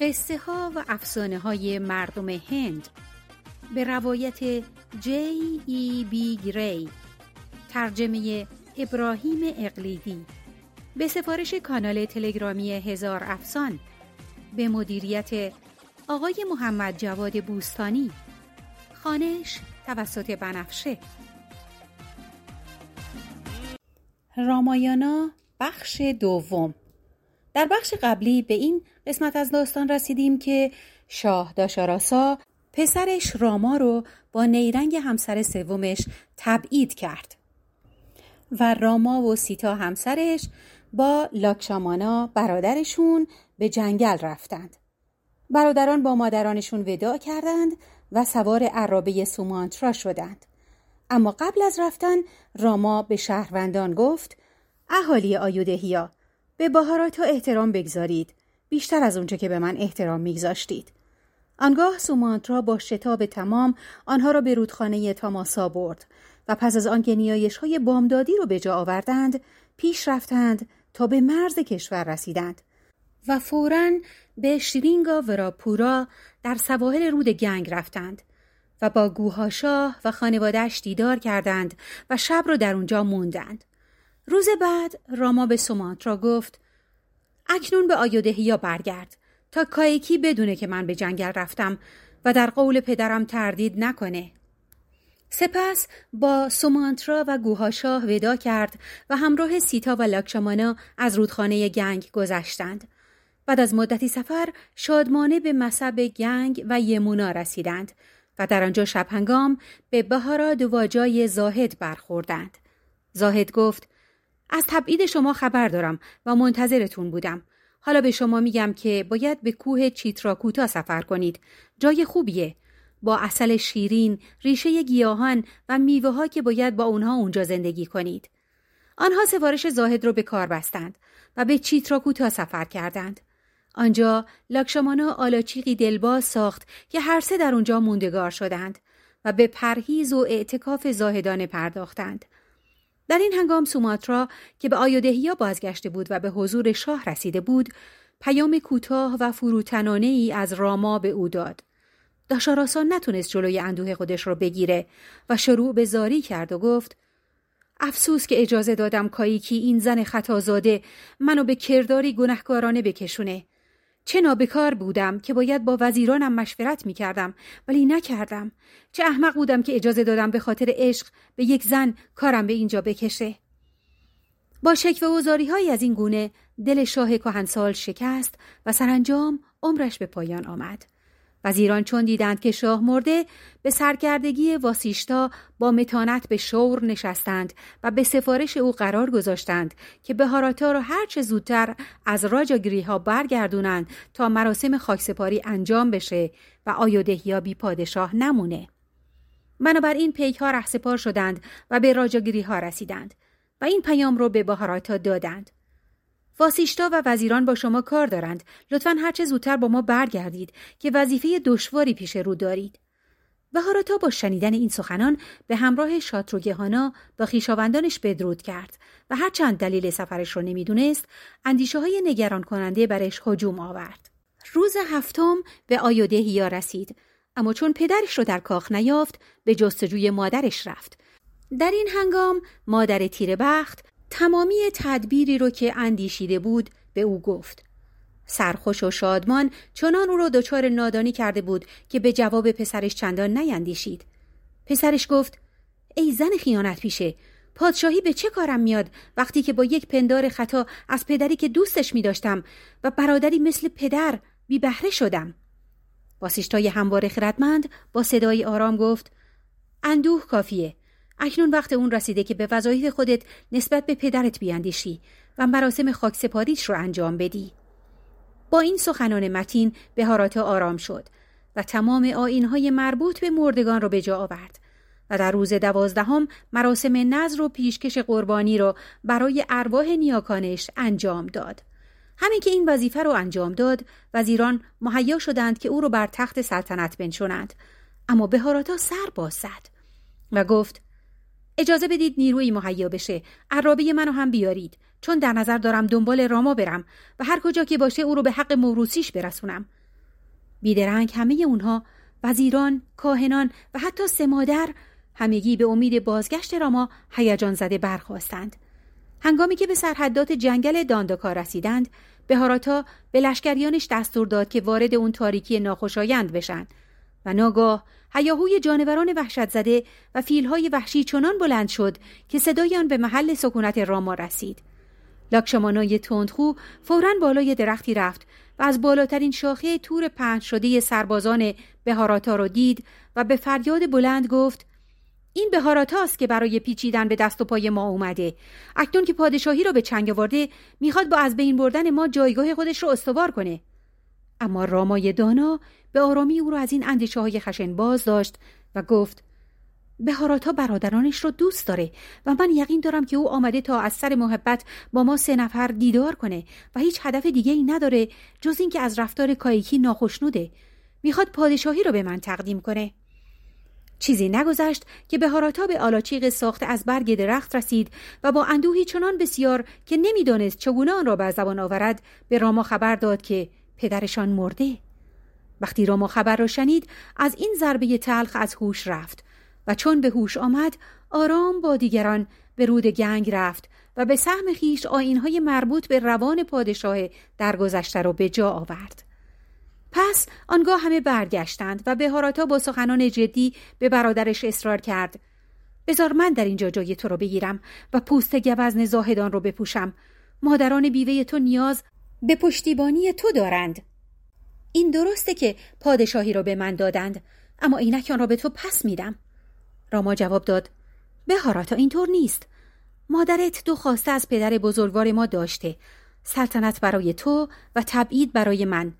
قصه ها و افسانه های مردم هند. به روایت جی ای بی گری ترجمه ابراهیم اقلیدی. به سفارش کانال تلگرامی هزار افسان. به مدیریت آقای محمد جواد بوستانی. خانش توسط بنفشه. رامایانا بخش دوم. در بخش قبلی به این قسمت از داستان رسیدیم که شاه داشاراسا پسرش راما رو با نیرنگ همسر سومش تبعید کرد و راما و سیتا همسرش با لاکشامانا برادرشون به جنگل رفتند. برادران با مادرانشون وداع کردند و سوار عرابه سومانترا شدند. اما قبل از رفتن راما به شهروندان گفت اهالی آیودهیا به بهارات احترام بگذارید بیشتر از اونچه که به من احترام میگذاشتید آنگاه سومانترا با شتاب تمام آنها را به رودخانه تاماسا برد و پس از آنکه نیایش های بامدادی رو به جا آوردند پیش رفتند تا به مرز کشور رسیدند و فورا به شیرینگا وراپورا در سواحل رود گنگ رفتند و با گوهاشاه و خانوادهش دیدار کردند و شب را در اونجا موندند. روز بعد راما به سومانترا گفت اکنون به آیودهیا برگرد تا کایکی بدونه که من به جنگل رفتم و در قول پدرم تردید نکنه. سپس با سومانترا و گوهاشاه ودا کرد و همراه سیتا و لاکشامانا از رودخانه گنگ گذشتند. بعد از مدتی سفر شادمانه به مصب گنگ و یمونا رسیدند و در آنجا شب هنگام به بهارا دواجای زاهد برخوردند. زاهد گفت از تبعید شما خبر دارم و منتظرتون بودم. حالا به شما میگم که باید به کوه چیتراکوتا سفر کنید. جای خوبیه. با اصل شیرین، ریشه گیاهان و میوه ها که باید با اونها اونجا زندگی کنید. آنها سفارش زاهد رو به کار بستند و به چیتراکوتا سفر کردند. آنجا لاکشامانا آلاچیقی دلباز ساخت که هر سه در اونجا موندگار شدند و به پرهیز و اعتکاف زاهدانه پرداختند. در این هنگام سوماترا که به آیودهیا بازگشته بود و به حضور شاه رسیده بود پیام کوتاه و فروتنانه ای از راما به او داد. داشاراسا نتونست جلوی اندوه خودش را بگیره و شروع به زاری کرد و گفت افسوس که اجازه دادم کاییکی این زن خطازاده منو به کرداری گنهکارانه بکشونه. چه نابکار بودم که باید با وزیرانم مشورت می کردم ولی نکردم. چه احمق بودم که اجازه دادم به خاطر عشق به یک زن کارم به اینجا بکشه. با شکوه و های از این گونه دل شاه کهنسال شکست و سرانجام عمرش به پایان آمد. وزیران چون دیدند که شاه مرده به سرکردگی واسیشتا با متانت به شور نشستند و به سفارش او قرار گذاشتند که بهاراتا را هرچه زودتر از راجاگری ها برگردونند تا مراسم خاکسپاری انجام بشه و آیودهیا بی پادشاه نمونه. بنابراین پیک ها رهسپار شدند و به راجاگری ها رسیدند و این پیام را به بهاراتا دادند. واسیشتا و وزیران با شما کار دارند. لطفا هرچه زودتر با ما برگردید که وظیفه دشواری پیش رو دارید. بهاراتا با شنیدن این سخنان به همراه شاتروگهانا با خیشاوندانش بدرود کرد و هرچند دلیل سفرش رو نمی‌دونست اندیشه های نگران کننده برش هجوم آورد. روز هفتم به آیودهیا رسید اما چون پدرش رو در کاخ نیافت به جستجوی مادرش رفت. در این هنگام مادر تیر بخت تمامی تدبیری رو که اندیشیده بود به او گفت. سرخوش و شادمان چنان او را دچار نادانی کرده بود که به جواب پسرش چندان نیندیشید. پسرش گفت ای زن خیانت پیشه پادشاهی به چه کارم میاد وقتی که با یک پندار خطا از پدری که دوستش می داشتم و برادری مثل پدر بی بهره شدم. باسیشتای هموار خردمند با صدای آرام گفت اندوه کافیه اکنون وقت اون رسیده که به وظایف خودت نسبت به پدرت بیاندیشی و مراسم خاکسپاریش رو انجام بدی. با این سخنان متین بهارات آرام شد و تمام آینهای مربوط به مردگان را به جا آورد و در روز دوازدهم مراسم نظر و پیشکش قربانی را برای ارواح نیاکانش انجام داد. همین که این وظیفه رو انجام داد وزیران مهیا شدند که او را بر تخت سلطنت بنشونند اما بهاراتا سر باز زد و گفت اجازه بدید نیروی مهیا بشه. عرابه منو هم بیارید. چون در نظر دارم دنبال راما برم و هر کجا که باشه او رو به حق موروسیش برسونم. بیدرنگ همه اونها وزیران، کاهنان و حتی سه مادر همگی به امید بازگشت راما هیجان زده برخواستند. هنگامی که به سرحدات جنگل دانداکا رسیدند، بهاراتا به لشکریانش دستور داد که وارد اون تاریکی ناخوشایند بشن و ناگاه هیاهوی جانوران وحشت زده و فیلهای وحشی چنان بلند شد که صدای آن به محل سکونت راما رسید. لاکشمانای تندخو فورا بالای درختی رفت و از بالاترین شاخه تور پنج شده سربازان بهاراتا را دید و به فریاد بلند گفت این بهاراتاست که برای پیچیدن به دست و پای ما اومده اکنون که پادشاهی را به چنگ آورده می‌خواد با از بین بردن ما جایگاه خودش را استوار کنه اما رامای دانا به آرامی او را از این اندیشه های خشن باز داشت و گفت بهاراتا برادرانش را دوست داره و من یقین دارم که او آمده تا از سر محبت با ما سه نفر دیدار کنه و هیچ هدف دیگه ای نداره جز اینکه از رفتار کایکی ناخشنوده. می‌خواد پادشاهی رو به من تقدیم کنه. چیزی نگذشت که بهاراتا به آلاچیق ساخته از برگ درخت رسید و با اندوهی چنان بسیار که نمی‌دانست چگونه آن را بر زبان آورد به راما خبر داد که پدرشان مرده. وقتی راما خبر را شنید از این ضربه تلخ از هوش رفت و چون به هوش آمد آرام با دیگران به رود گنگ رفت و به سهم خیش آینهای مربوط به روان پادشاه درگذشته را به جا آورد. پس آنگاه همه برگشتند و بهاراتا با سخنان جدی به برادرش اصرار کرد. بزار من در اینجا جای تو رو بگیرم و پوست گوزن زاهدان رو بپوشم. مادران بیوه تو نیاز به پشتیبانی تو دارند. این درسته که پادشاهی را به من دادند اما اینک آن را به تو پس میدم. راما جواب داد بهاراتا اینطور نیست. مادرت دو خواسته از پدر بزرگوار ما داشته. سلطنت برای تو و تبعید برای من.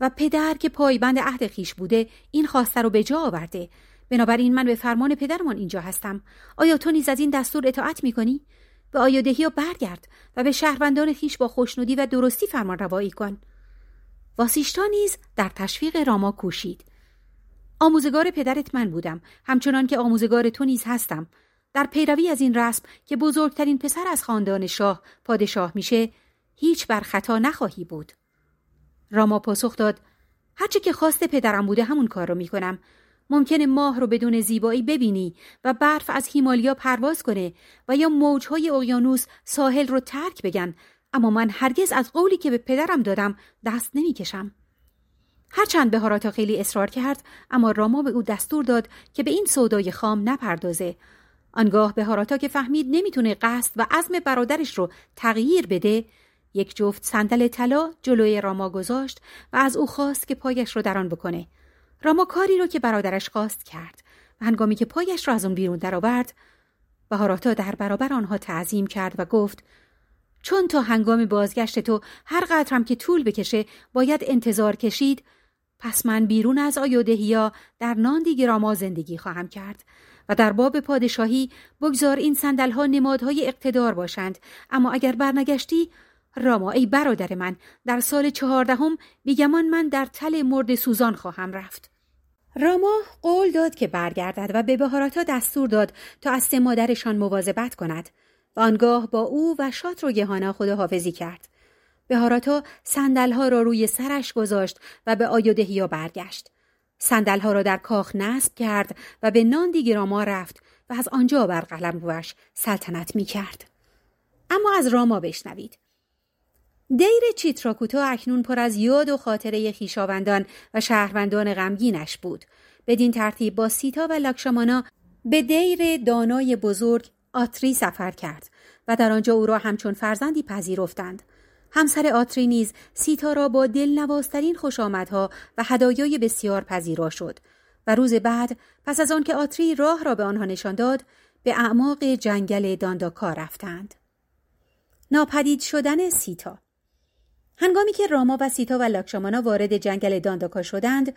و پدر که پایبند عهد خیش بوده این خواسته رو به جا آورده. بنابراین من به فرمان پدرمان اینجا هستم. آیا تو نیز از این دستور اطاعت می‌کنی؟ به آیادهی و برگرد و به شهروندان خیش با خوشنودی و درستی فرمان روایی کن واسیشتا نیز در تشویق راما کوشید. آموزگار پدرت من بودم همچنان که آموزگار تو نیز هستم. در پیروی از این رسم که بزرگترین پسر از خاندان شاه پادشاه میشه هیچ بر خطا نخواهی بود. راما پاسخ داد هرچه که خواست پدرم بوده همون کار رو می‌کنم. ممکنه ماه رو بدون زیبایی ببینی و برف از هیمالیا پرواز کنه و یا موجهای اقیانوس ساحل رو ترک بگن اما من هرگز از قولی که به پدرم دادم دست نمی‌کشم. هرچند بهاراتا خیلی اصرار کرد اما راما به او دستور داد که به این سودای خام نپردازه. آنگاه بهاراتا که فهمید نمی‌تونه قصد و عزم برادرش رو تغییر بده یک جفت صندل طلا جلوی راما گذاشت و از او خواست که پایش رو در آن بکنه. راما کاری رو که برادرش خواست کرد. و هنگامی که پایش را از اون بیرون درآورد بهاراتا در برابر آنها تعظیم کرد و گفت چون تا هنگام بازگشت تو هر قدرم که طول بکشه باید انتظار کشید پس من بیرون از آیودهیا در ناندی راما زندگی خواهم کرد و در باب پادشاهی بگذار این ها نمادهای اقتدار باشند. اما اگر برنگشتی راما ای برادر من در سال چهاردهم بیگمان من در تل مرد سوزان خواهم رفت. راما قول داد که برگردد و به بهاراتا دستور داد تا از سه مادرشان مواظبت کند و آنگاه با او و شات رو گهانا خداحافظی کرد بهاراتا سندلها را روی سرش گذاشت و به آیودهیا برگشت سندلها را در کاخ نصب کرد و به نان راما رفت و از آنجا بر قلم روش سلطنت می کرد. اما از راما بشنوید. دیر چیتراکوتا اکنون پر از یاد و خاطره خیشاوندان و شهروندان غمگینش بود. بدین ترتیب با سیتا و لاکشامانا به دیر دانای بزرگ آتری سفر کرد و در آنجا او را همچون فرزندی پذیرفتند. همسر آتری نیز سیتا را با دلنوازترین خوشامدها و هدایای بسیار پذیرا شد و روز بعد پس از آنکه آتری راه را به آنها نشان داد به اعماق جنگل دانداکا رفتند. ناپدید شدن سیتا هنگامی که راما و سیتا و لاکشامانا وارد جنگل دانداکا شدند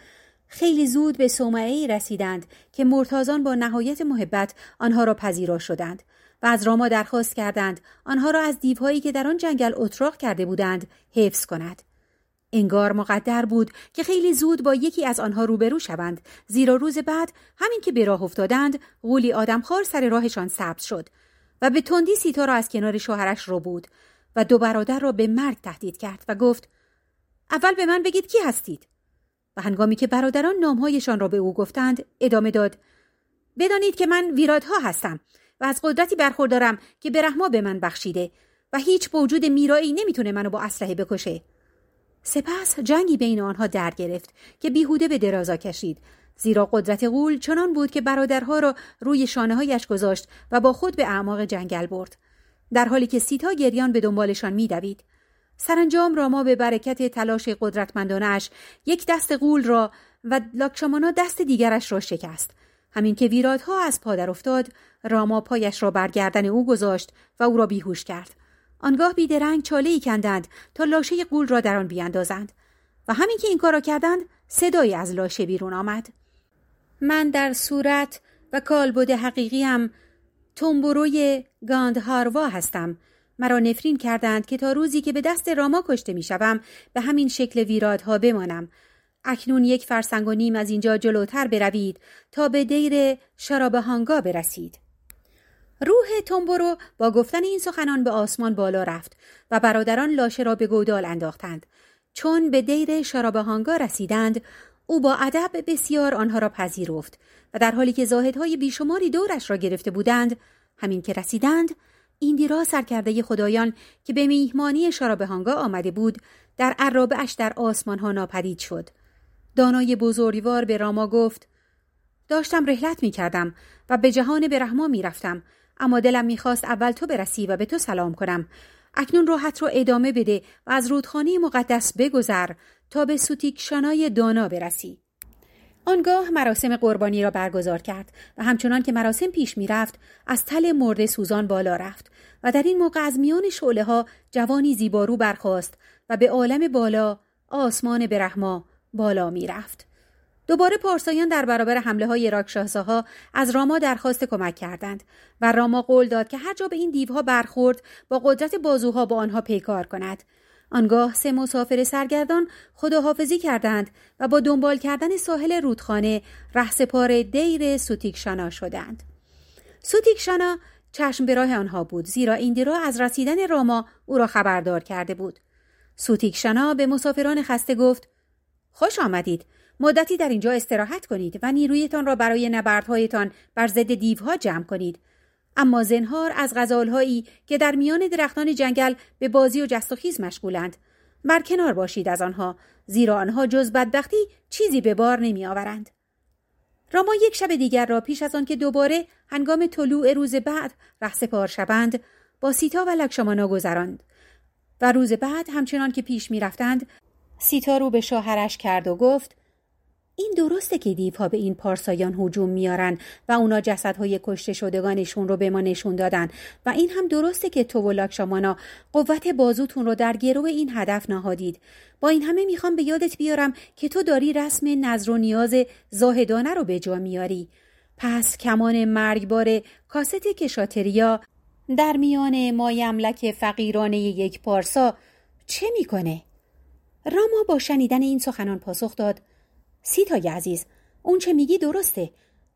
خیلی زود به سومعی رسیدند که مرتازان با نهایت محبت آنها را پذیرا شدند و از راما درخواست کردند آنها را از دیوهایی که در آن جنگل اتراق کرده بودند حفظ کند. انگار مقدر بود که خیلی زود با یکی از آنها روبرو شوند زیرا روز بعد همین که به راه افتادند غولی آدمخوار سر راهشان سبز شد و به تندی سیتا را از کنار شوهرش رو بود. و دو برادر را به مرگ تهدید کرد و گفت اول به من بگید کی هستید؟ و هنگامی که برادران نامهایشان را به او گفتند ادامه داد بدانید که من ویرادها هستم و از قدرتی برخوردارم که برحما به من بخشیده و هیچ موجود میرایی نمی‌تونه منو با اسلحه بکشه. سپس جنگی بین آنها در گرفت که بیهوده به درازا کشید زیرا قدرت غول چنان بود که برادرها را روی شانه هایش گذاشت و با خود به اعماق جنگل برد. در حالی که سیتا گریان به دنبالشان میدوید. سرانجام راما به برکت تلاش قدرتمندانش یک دست غول را و لاکشامانا دست دیگرش را شکست. همین که ویرادها از پادر افتاد راما پایش را برگردن او گذاشت و او را بیهوش کرد. آنگاه بیدرنگ چاله ای کندند تا لاشه قول را در آن بیاندازند. و همین که این کار را کردند صدایی از لاشه بیرون آمد. من در صورت و کالبد حقیقیم تومبروی گاندهاروا هستم. مرا نفرین کردند که تا روزی که به دست راما کشته می‌شوم به همین شکل ویرادها بمانم. اکنون یک فرسنگ و نیم از اینجا جلوتر بروید تا به دیر شرابهانگا برسید. روح تومبرو با گفتن این سخنان به آسمان بالا رفت و برادران لاشه را به گودال انداختند. چون به دیر شرابهانگا رسیدند او با ادب بسیار آنها را پذیرفت و در حالی که زاهدهای بیشماری دورش را گرفته بودند همین که رسیدند ایندیرا سرکرده خدایان که به میهمانی شرابهانگا آمده بود در عرابه در آسمان ها ناپدید شد. دانای بزرگوار به راما گفت داشتم رحلت می کردم و به جهان برهما می رفتم اما دلم می‌خواست اول تو برسی و به تو سلام کنم. اکنون راحت رو ادامه بده و از رودخانه مقدس بگذر تا به سوتیکشانای دانا برسی. آنگاه مراسم قربانی را برگزار کرد و همچنان که مراسم پیش می‌رفت از تل مرده سوزان بالا رفت و در این موقع از میان شعله ها جوانی زیبارو برخاست و به عالم بالا آسمان برهما بالا می‌رفت. دوباره پارسایان در برابر حمله های راکشاساها از راما درخواست کمک کردند و راما قول داد که هر جا به این دیوها برخورد با قدرت بازوها با آنها پیکار کند. آنگاه سه مسافر سرگردان خداحافظی کردند و با دنبال کردن ساحل رودخانه رهسپار دیر سوتیکشانا شدند. سوتیکشانا چشم به راه آنها بود زیرا ایندیرا از رسیدن راما او را خبردار کرده بود. سوتیکشانا به مسافران خسته گفت خوش آمدید. مدتی در اینجا استراحت کنید و نیرویتان را برای نبردهایتان بر ضد دیوها جمع کنید. اما زنهار از غزالهایی که در میان درختان جنگل به بازی و جست و خیز مشغولند. کنار باشید از آنها زیرا آنها جز بدبختی چیزی به بار نمی آورند. راما یک شب دیگر را پیش از آن که دوباره هنگام طلوع روز بعد رهسپار شوند با سیتا و لکشمانا گذراند. و روز بعد همچنان که پیش می رفتند سیتا رو به شوهرش کرد و گفت این درسته که دیوها به این پارسایان هجوم میارن و اونا جسدهای کشته شدگانشون رو به ما نشون دادن. و این هم درسته که تو و لاکشامانا قوت بازوتون رو در گرو این هدف نهادید. با این همه می‌خوام به یادت بیارم که تو داری رسم نظر و نیاز زاهدانه رو به جا میاری. پس کمان مرگبار کاست کشاتریا در میان مایملک فقیرانه یک پارسا چه می‌کنه؟ راما با شنیدن این سخنان پاسخ داد. سیتای عزیز. اون چه میگی درسته.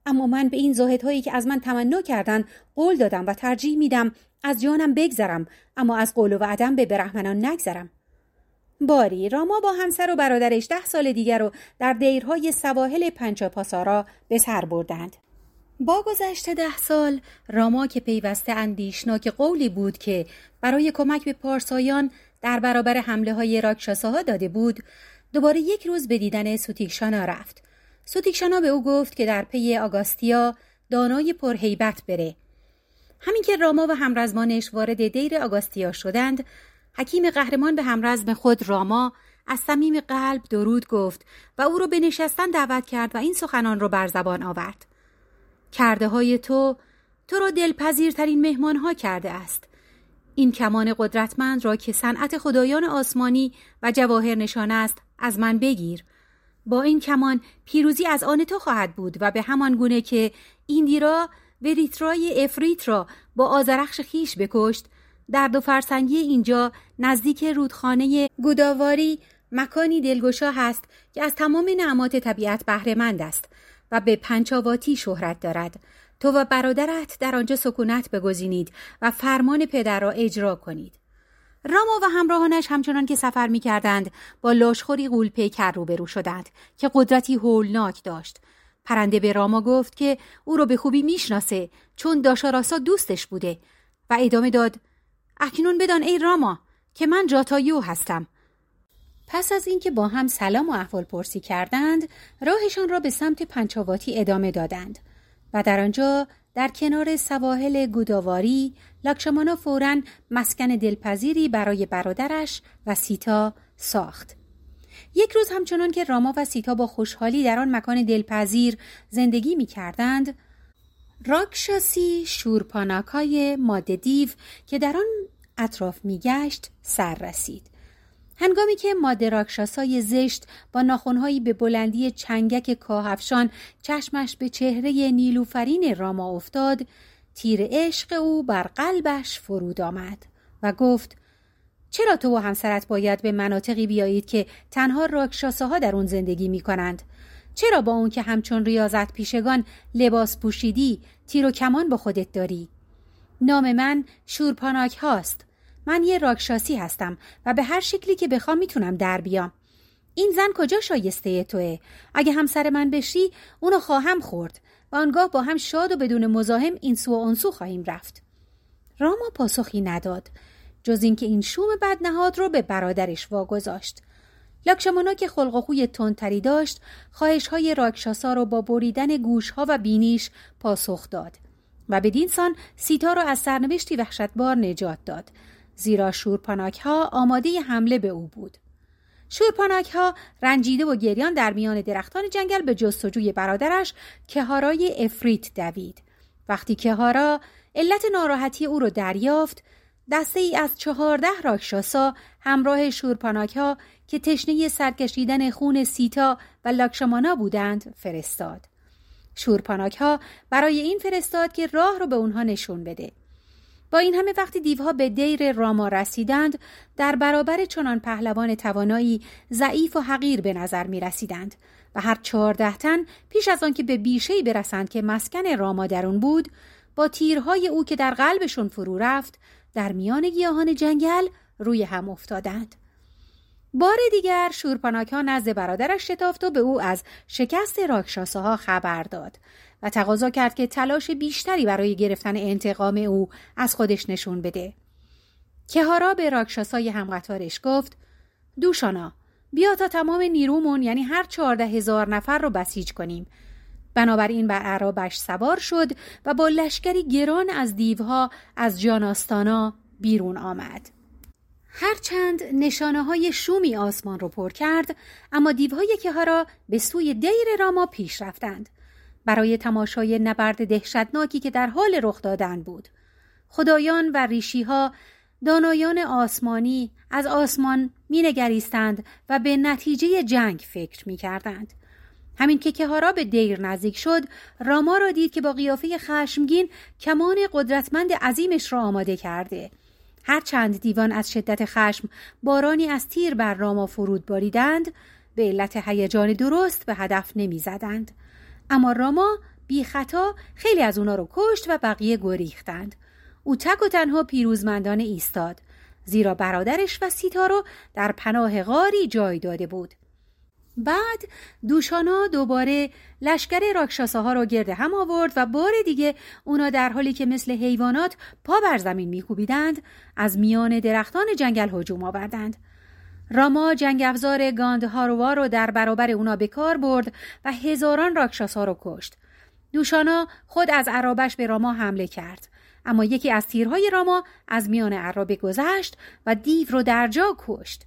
اما من به این زاهدهایی که از من تمنا کردن قول دادم و ترجیح میدم از جانم بگذرم اما از قول و عدم به برحمنان نگذرم. باری راما با همسر و برادرش ده سال دیگر رو در دیرهای سواحل پنچاپاسارا به سر بردند. با گذشت ده سال راما که پیوسته اندیشناک قولی بود که برای کمک به پارسایان در برابر حمله های راکشاساها داده بود دوباره یک روز به دیدن سوتیکشانا رفت. سوتیکشانا به او گفت که در پی آگاستیا دانای پرهیبت بره. همین که راما و همرزمانش وارد دیر آگاستیا شدند، حکیم قهرمان به همرزم خود راما از صمیم قلب درود گفت و او را به نشستن دعوت کرد و این سخنان را بر زبان آورد. کرده های تو تو را دلپذیرترین مهمان ها کرده است. این کمان قدرتمند را که صنعت خدایان آسمانی و جواهر نشان است از من بگیر. با این کمان پیروزی از آن تو خواهد بود و به همان گونه که ایندیرا و ریترای افریت را با آزرخش خیش بکشت در دو فرسنگی اینجا نزدیک رودخانه گوداواری مکانی دلگشا هست که از تمام نعمات طبیعت بهرهمند است و به پنچاواتی شهرت دارد. تو و برادرت در آنجا سکونت بگزینید و فرمان پدر را اجرا کنید. راما و همراهانش همچنان که سفر می کردند با لاشخوری غول پیکر روبرو شدند که قدرتی هولناک داشت. پرنده به راما گفت که او را به خوبی می‌شناسه چون داشاراسا دوستش بوده و ادامه داد اکنون بدان ای راما که من جاتایو هستم پس از اینکه با هم سلام و احوال پرسی کردند راهشان را به سمت پنچاواتی ادامه دادند و در آنجا در کنار سواحل گوداواری لاکشمانا فورا مسکن دلپذیری برای برادرش و سیتا ساخت. یک روز همچنان که راما و سیتا با خوشحالی در آن مکان دلپذیر زندگی می کردند راکشاسی شورپاناکای ماده دیو که در آن اطراف میگشت سر رسید. هنگامی که ماده راکشاسای زشت با ناخونهایی به بلندی چنگک کاهفشان چشمش به چهره نیلوفرین راما افتاد تیر عشق او بر قلبش فرود آمد و گفت چرا تو و همسرت باید به مناطقی بیایید که تنها راکشاسه در اون زندگی می کنند؟ چرا با اون که همچون ریاضت پیشگان لباس پوشیدی تیر و کمان با خودت داری؟ نام من شورپاناک هاست. من یه راکشاسی هستم و به هر شکلی که بخوام می‌تونم در بیام. این زن کجا شایسته توه؟ اگه همسر من بشی اونو خواهم خورد و آنگاه با هم شاد و بدون مزاحم این سو و اون خواهیم رفت. راما پاسخی نداد جز اینکه این شوم بدنهاد رو به برادرش واگذاشت. لاکشمانا که خلق و خوی تندتری داشت خواهش های راکشاسا رو با بریدن گوشها و بینیش پاسخ داد و بدین سان سیتا را از سرنوشتی وحشتبار نجات داد زیرا شورپاناک ها آماده حمله به او بود شورپاناک ها رنجیده و گریان در میان درختان جنگل به جستجوی برادرش کهارای افریت دوید وقتی کهارا علت ناراحتی او را دریافت دسته ای از چهارده راکشاسا همراه شورپاناک ها که تشنه سرکشیدن خون سیتا و لاکشمانا بودند فرستاد. شورپاناک ها برای این فرستاد که راه رو به اونها نشون بده. با این همه وقتی دیوها به دیر راما رسیدند در برابر چنان پهلوان توانایی ضعیف و حقیر به نظر می رسیدند و هر چهارده تن پیش از آنکه به بیشهای برسند که مسکن راما درون بود با تیرهای او که در قلبشون فرو رفت در میان گیاهان جنگل روی هم افتادند. بار دیگر شورپاناک ها نزد برادرش شتافت و به او از شکست راکشاسه ها خبر داد و تقاضا کرد که تلاش بیشتری برای گرفتن انتقام او از خودش نشون بده. کهارا به راکشاسای همقطارش گفت دوشانا بیا تا تمام نیرومون یعنی هر چهارده هزار نفر رو بسیج کنیم بنابراین بر عرابش سوار شد و با لشکری گران از دیوها از جاناستانا بیرون آمد. هرچند نشانه های شومی آسمان رو پر کرد اما دیوهای کهارا به سوی دیر راما پیش رفتند برای تماشای نبرد دهشتناکی که در حال رخ دادن بود. خدایان و ریشیها دانایان آسمانی از آسمان مینگریستند و به نتیجه جنگ فکر می کردند. همین که کهارا به دیر نزدیک شد راما را دید که با قیافه خشمگین کمان قدرتمند عظیمش را آماده کرده. هر چند دیوان از شدت خشم بارانی از تیر بر راما فرود باریدند به علت هیجان درست به هدف نمی‌زدند. اما راما بی خطا خیلی از اونا رو کشت و بقیه گریختند. او تک و تنها پیروزمندانه ایستاد زیرا برادرش و سیتا رو در پناه غاری جای داده بود. بعد دوشانا دوباره لشکر راکشاسه ها را گرد هم آورد و بار دیگه اونا در حالی که مثل حیوانات پا بر زمین میکوبیدند از میان درختان جنگل هجوم آوردند. راما جنگ افزار گاندهاروا رو در برابر اونا به کار برد و هزاران راکشاس ها رو کشت. دوشانا خود از عرابش به راما حمله کرد. اما یکی از تیرهای راما از میان عرابه گذشت و دیو رو در جا کشت.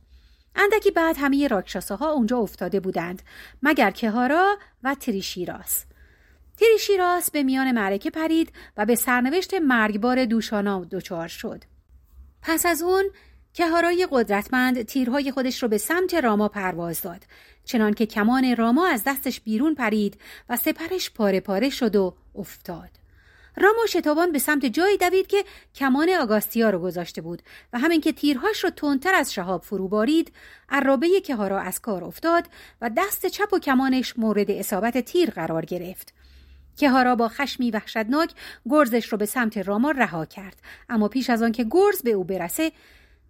اندکی بعد همه راکشاسه ها اونجا افتاده بودند مگر کهارا و تریشیراس. تریشیراس به میان معرکه پرید و به سرنوشت مرگبار دوشانا دچار شد. پس از اون کهارای قدرتمند تیرهای خودش رو به سمت راما پرواز داد. چنان که کمان راما از دستش بیرون پرید و سپرش پاره پاره شد و افتاد. راما شتابان به سمت جایی دوید که کمان آگاستیا رو گذاشته بود و همین که تیرهاش رو تندتر از شهاب فرو بارید عرابه کهارا از کار افتاد و دست چپ و کمانش مورد اصابت تیر قرار گرفت. کهارا با خشمی وحشتناک گرزش رو به سمت راما رها کرد. اما پیش از آن که گرز به او برسه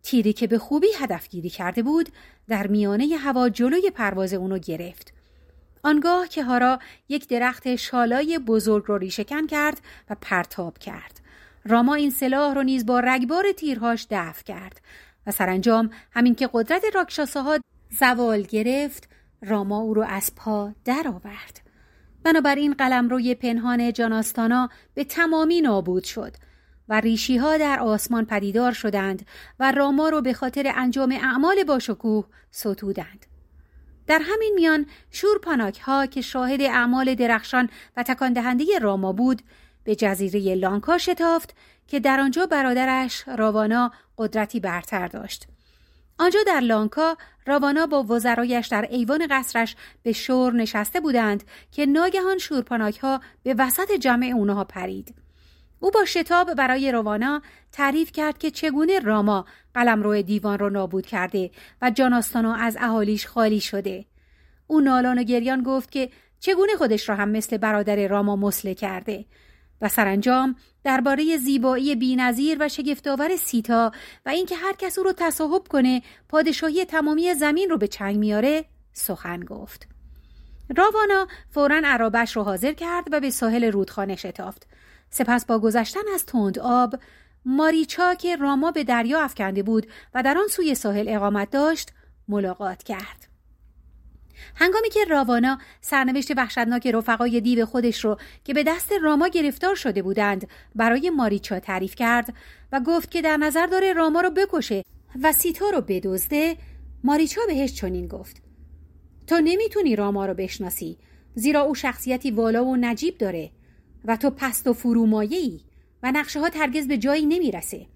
تیری که به خوبی هدفگیری کرده بود در میانه هوا جلوی پرواز اونو گرفت. آنگاه که هارا یک درخت شالای بزرگ رو ریشهکن کرد و پرتاب کرد. راما این سلاح رو نیز با رگبار تیرهاش دفع کرد و سرانجام همین که قدرت راکشاساها زوال گرفت راما او رو از پا درآورد. بنابراین روی پنهان جاناستانا به تمامی نابود شد و ریشی ها در آسمان پدیدار شدند و راما رو به خاطر انجام اعمال باشکوه ستودند. در همین میان شورپاناک ها که شاهد اعمال درخشان و تکان دهنده راما بود به جزیره لانکا شتافت که در آنجا برادرش راوانا قدرتی برتر داشت. آنجا در لانکا راوانا با وزرایش در ایوان قصرش به شور نشسته بودند که ناگهان شورپاناک ها به وسط جمع اونها پرید. او با شتاب برای روانا تعریف کرد که چگونه راما قلمرو دیوان را نابود کرده و جاناستانا از اهالیش خالی شده. او نالان و گریان گفت که چگونه خودش را هم مثل برادر راما مسله کرده و سرانجام درباره زیبایی بینظیر و شگفتآور سیتا و اینکه هر کس او رو تصاحب کنه پادشاهی تمامی زمین رو به چنگ میاره سخن گفت. راوانا فورا عرابش رو حاضر کرد و به ساحل رودخانه شتافت. سپس با گذشتن از تند آب ماریچا که راما به دریا افکنده بود و در آن سوی ساحل اقامت داشت ملاقات کرد. هنگامی که راوانا سرنوشت وحشتناک رفقای دیو خودش رو که به دست راما گرفتار شده بودند برای ماریچا تعریف کرد و گفت که در نظر داره راما رو بکشه و سیتا رو بدزده ماریچا بهش چنین گفت تو نمی‌تونی راما رو بشناسی زیرا او شخصیتی والا و نجیب داره و تو پست و فرومایه و نقشه ها ترگز به جایی نمی‌رسه.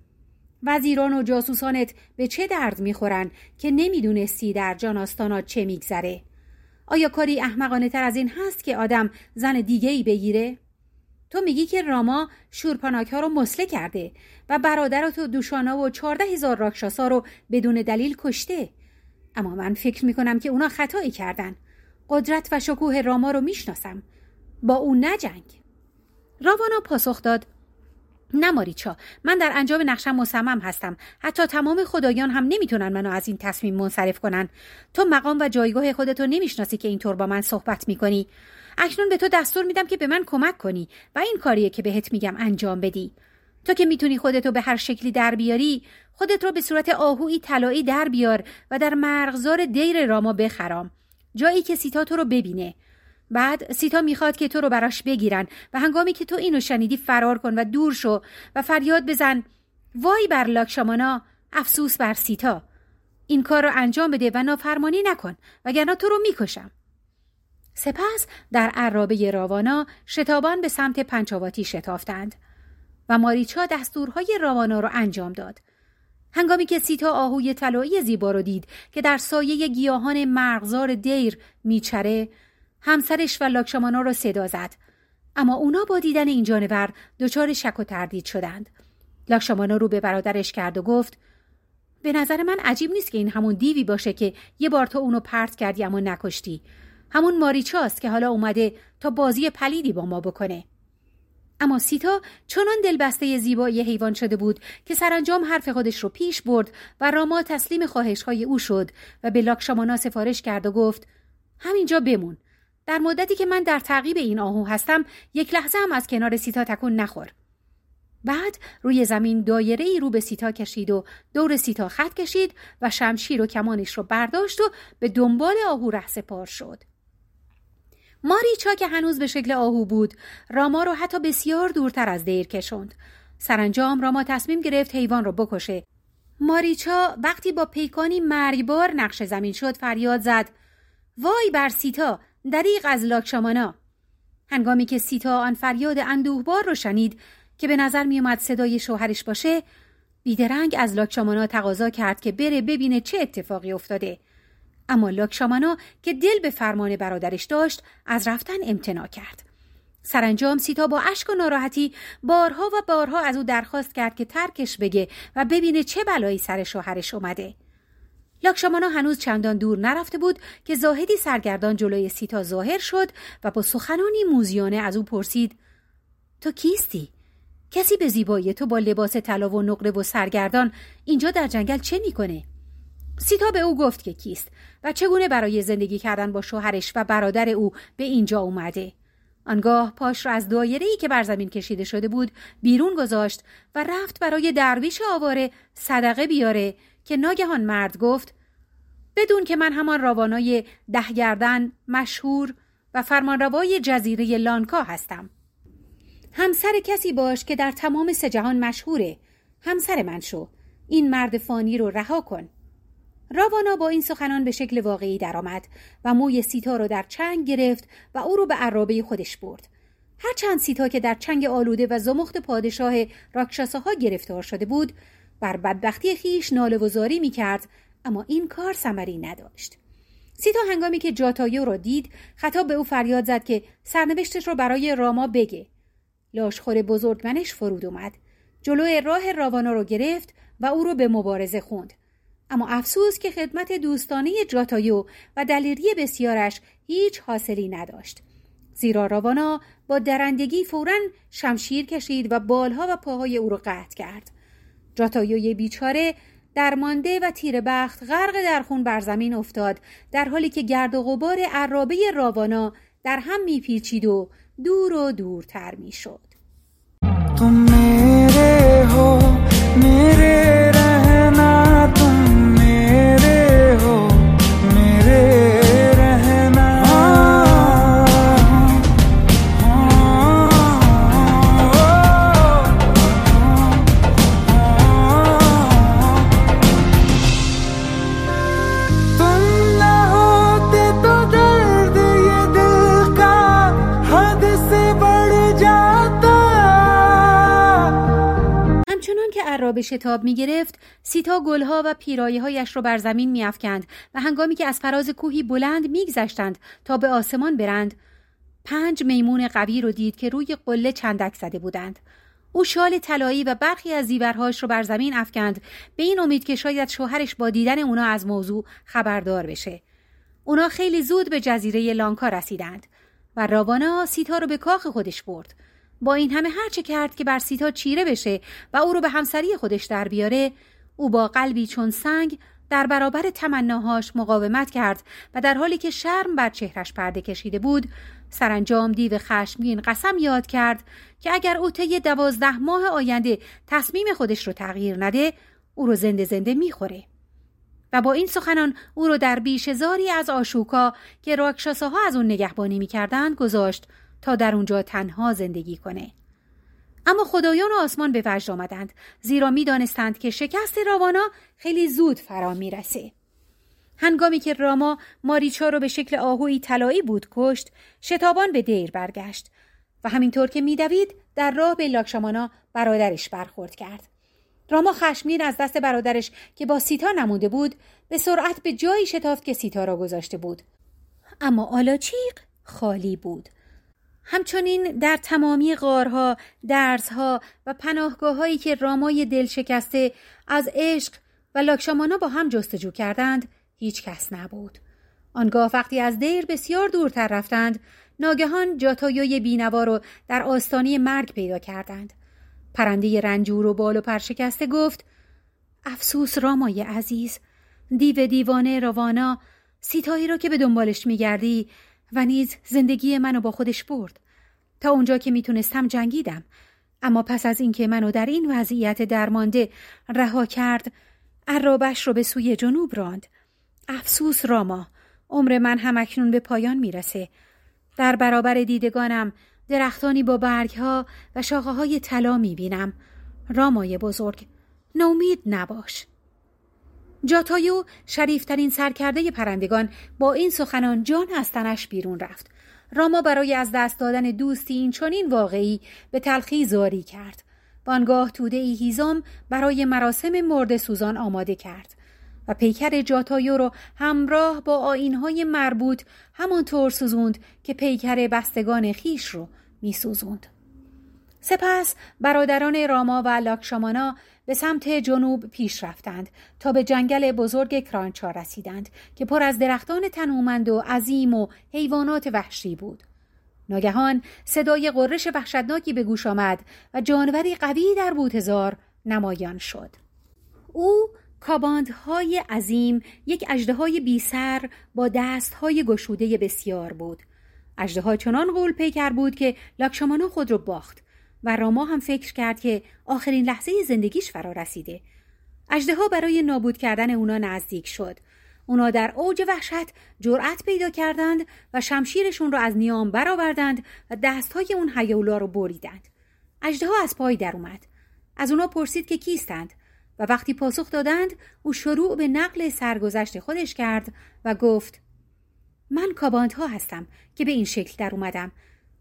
وزیران و جاسوسانت به چه درد می‌خورن که نمی‌دونستی در جان آستانا چه میگذره؟ آیا کاری احمقانه تر از این هست که آدم زن دیگه ای بگیره؟ تو میگی که راما شورپاناک ها رو مسله کرده و برادرات و دوشانا و چارده هزار راکشاسا رو بدون دلیل کشته. اما من فکر می‌کنم که اونا خطایی کردن. قدرت و شکوه راما رو می‌شناسم. با او نجنگ راوانا پاسخ داد. نه ماریچا من در انجام نقشم مصمم هستم. حتی تمام خدایان هم نمی‌تونن منو از این تصمیم منصرف کنن. تو مقام و جایگاه خودتو نمی‌شناسی که اینطور با من صحبت می‌کنی. اکنون به تو دستور میدم که به من کمک کنی و این کاریه که بهت میگم انجام بدی. تو که می‌تونی خودتو به هر شکلی در بیاری خودت رو به صورت آهویی طلایی در بیار و در مرغزار دیر راما بخرام. جایی که سیتا تو رو ببینه. بعد سیتا می‌خواد که تو رو براش بگیرن و هنگامی که تو اینو شنیدی فرار کن و دور شو و فریاد بزن. وای بر لاکشامانا افسوس بر سیتا. این کار رو انجام بده و نافرمانی نکن وگرنه تو رو می‌کشم. سپس در عرابه راوانا شتابان به سمت پنچاواتی شتافتند و ماریچا دستورهای راوانا رو انجام داد. هنگامی که سیتا آهوی طلایی زیبا رو دید که در سایه گیاهان مرغزار دیر میچره همسرش و لاکشامانا را صدا زد. اما اونا با دیدن این جانور دچار شک و تردید شدند. لاکشامانا رو به برادرش کرد و گفت به نظر من عجیب نیست که این همون دیوی باشه که یه بار تو اونو پرت کردی اما نکشتی. همون ماریچاست که حالا اومده تا بازی پلیدی با ما بکنه. اما سیتا چنان دلبسته زیبایی حیوان شده بود که سرانجام حرف خودش رو پیش برد و راما تسلیم خواهشهای او شد و به لاکشامانا سفارش کرد و گفت همینجا بمون. در مدتی که من در تعقیب این آهو هستم یک لحظه هم از کنار سیتا تکون نخور. بعد روی زمین دایره ای رو به سیتا کشید و دور سیتا خط کشید و شمشیر و کمانش رو برداشت و به دنبال آهو ره سپار شد ماریچا که هنوز به شکل آهو بود راما رو حتی بسیار دورتر از دیر کشوند. سرانجام راما تصمیم گرفت حیوان رو بکشه. ماریچا وقتی با پیکانی مرگبار نقش زمین شد فریاد زد. وای بر سیتا دریق از لاکشامانا. هنگامی که سیتا آن فریاد اندوهبار رو شنید که به نظر میومد صدای شوهرش باشه بیدرنگ از لاکشامانا تقاضا کرد که بره ببینه چه اتفاقی افتاده. اما لاکشامانا که دل به فرمان برادرش داشت از رفتن امتناع کرد. سرانجام سیتا با اشک و ناراحتی بارها و بارها از او درخواست کرد که ترکش بگه و ببینه چه بلایی سر شوهرش اومده. لاکشامانا هنوز چندان دور نرفته بود که زاهدی سرگردان جلوی سیتا ظاهر شد و با سخنانی موزیانه از او پرسید تو کیستی؟ کسی به زیبایی تو با لباس طلا و نقره و سرگردان اینجا در جنگل چه می‌کنه سیتا به او گفت که کیست و چگونه برای زندگی کردن با شوهرش و برادر او به اینجا اومده آنگاه پاش را از دایره ای که بر زمین کشیده شده بود بیرون گذاشت و رفت برای درویش آواره صدقه بیاره که ناگهان مرد گفت بدون که من همان راوانای دهگردن مشهور و فرمانروای جزیره لانکا هستم. همسر کسی باش که در تمام سه جهان مشهوره. همسر من شو. این مرد فانی رو رها کن. راوانا با این سخنان به شکل واقعی درآمد و موی سیتا رو در چنگ گرفت و او رو به عرابه خودش برد. هرچند سیتا که در چنگ آلوده و زمخت پادشاه راکشاساها گرفتار شده بود بر بدبختی خیش ناله و زاری می کرد اما این کار ثمری نداشت. سیتا هنگامی که جاتایو را دید خطاب به او فریاد زد که سرنوشتش رو برای راما بگه. لاشخور بزرگمنش فرود اومد. جلوی راه راوانا رو گرفت و او رو به مبارزه خوند. اما افسوس که خدمت دوستانه جاتایو و دلیری بسیارش هیچ حاصلی نداشت. زیرا راوانا با درندگی فورا شمشیر کشید و بالها و پاهای او را قطع کرد. جاتایوی بیچاره درمانده و تیر بخت غرق در خون بر زمین افتاد در حالی که گرد و غبار عرابه راوانا در هم میپیچید و دور و دورتر می‌شد. تو میره هو میره شتاب می گرفت سیتا گلها و پیرایه هایش را بر زمین می افکند و هنگامی که از فراز کوهی بلند میگذشتند تا به آسمان برند پنج میمون قوی رو دید که روی قله چندک زده بودند. او شال طلایی و برخی از زیورهاش رو بر زمین افکند به این امید که شاید شوهرش با دیدن اونا از موضوع خبردار بشه. اونا خیلی زود به جزیره لانکا رسیدند و راوانا سیتا رو به کاخ خودش برد. با این همه هرچه کرد که بر سیتا چیره بشه و او رو به همسری خودش در بیاره او با قلبی چون سنگ در برابر تمناهاش مقاومت کرد و در حالی که شرم بر چهرش پرده کشیده بود سرانجام دیو خشمگین قسم یاد کرد که اگر او طی دوازده ماه آینده تصمیم خودش رو تغییر نده او رو زنده زنده می‌خوره. و با این سخنان او رو در بیشزاری از آشوکا که راکشاساها از اون نگهبانی می‌کردند گذاشت تا در اونجا تنها زندگی کنه. اما خدایان آسمان به وجد آمدند. زیرا می‌دانستند که شکست راوانا خیلی زود فرا می‌رسه. هنگامی که راما ماریچا رو به شکل آهوی طلایی بود کشت شتابان به دیر برگشت. و همینطور که میدوید در راه به لاکشامانا برادرش برخورد کرد. راما خشمگین از دست برادرش که با سیتا نمونده بود به سرعت به جایی شتافت که سیتا را گذاشته بود. اما آلاچیق خالی بود. همچنین در تمامی غارها، درزها و پناهگاه هایی که رامای دل شکسته از عشق و لاکشامانا با هم جستجو کردند هیچ کس نبود. آنگاه وقتی از دیر بسیار دورتر رفتند ناگهان جاتایوی بینوا رو در آستانی مرگ پیدا کردند. پرنده رنجور و بال و پرشکسته گفت افسوس رامای عزیز دیو دیوانه روانا سیتایی را که به دنبالش میگردی و نیز زندگی منو با خودش برد. تا اونجا که می‌تونستم جنگیدم. اما پس از اینکه منو در این وضعیت درمانده رها کرد عرابش رو به سوی جنوب راند. افسوس راما عمر من هم اکنون به پایان می‌رسه. در برابر دیدگانم درختانی با برگها و شاخه های طلا می‌بینم. رامای بزرگ نومید نباش. جاتایو شریفترین سرکرده پرندگان با این سخنان جان از تنش بیرون رفت راما برای از دست دادن دوستی این چنین واقعی به تلخی زاری کرد آنگاه توده ای هیزم برای مراسم مرده سوزان آماده کرد و پیکر جاتایو رو همراه با آینهای مربوط همانطور سوزوند که پیکر بستگان خیش رو می سوزوند. سپس برادران راما و لاکشامانا به سمت جنوب پیش رفتند تا به جنگل بزرگ کرانچا رسیدند که پر از درختان تنومند و عظیم و حیوانات وحشی بود. ناگهان صدای قررش وحشتناکی به گوش آمد و جانوری قوی در بوتزار نمایان شد او کاباندهای عظیم یک اجدهای بی سر با دستهای گشوده بسیار بود اجدها چنان قول پیکر بود که لاکشامانو خود رو باخت و راما هم فکر کرد که آخرین لحظه زندگیش فرا رسیده. اجدها برای نابود کردن اونا نزدیک شد. اونا در اوج وحشت جرأت پیدا کردند و شمشیرشون رو از نیام برآوردند و دستهای اون حیولا رو بریدند. اجدها از پای در اومد. از اونا پرسید که کیستند و وقتی پاسخ دادند او شروع به نقل سرگذشت خودش کرد و گفت من کاباندها هستم که به این شکل در اومدم.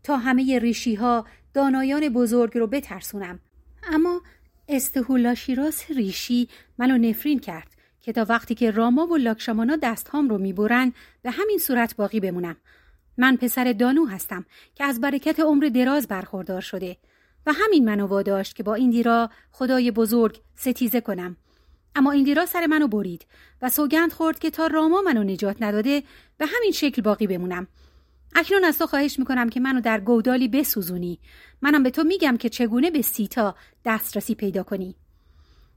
تا همه ریشی ها دانایان بزرگ رو بترسونم. اما استهولا شیراس ریشی منو نفرین کرد که تا وقتی که راما و لاکشامانا دستهام رو می‌برن به همین صورت باقی بمونم. من پسر دانو هستم که از برکت عمر دراز برخوردار شده و همین منو واداشت که با این دیرا خدای بزرگ ستیزه کنم. اما این دیرا سر منو برید و سوگند خورد که تا راما منو نجات نداده به همین شکل باقی بمونم. اکنون از تو خواهش می‌کنم که منو در گودالی بسوزونی. منم به تو میگم که چگونه به سیتا دسترسی پیدا کنی.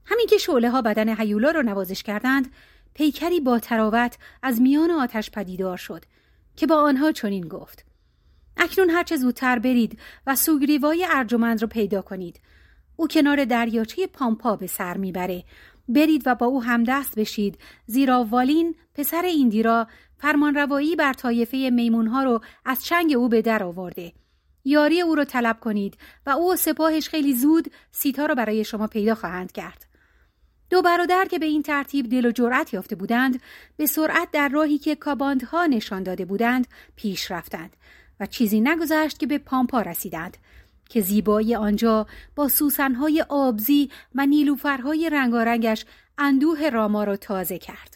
همین که شعله ها بدن هیولا را نوازش کردند پیکری با تراوت از میان آتش پدیدار شد که با آنها چنین گفت. اکنون هرچه زودتر برید و سوگریوای ارجمند را پیدا کنید. او کنار دریاچه پامپا به سر می‌بره. برید و با او همدست بشید. زیرا والین پسر ایندیرا فرمانروایی بر طایفه میمونها رو از چنگ او به در آورده. یاری او را طلب کنید و او و سپاهش خیلی زود سیتا را برای شما پیدا خواهند کرد. دو برادر که به این ترتیب دل و جرأت یافته بودند به سرعت در راهی که کاباندها نشان داده بودند پیش رفتند و چیزی نگذشت که به پامپا رسیدند. که زیبایی آنجا با سوسنهای آبزی و نیلوفرهای رنگارنگش اندوه راما را تازه کرد.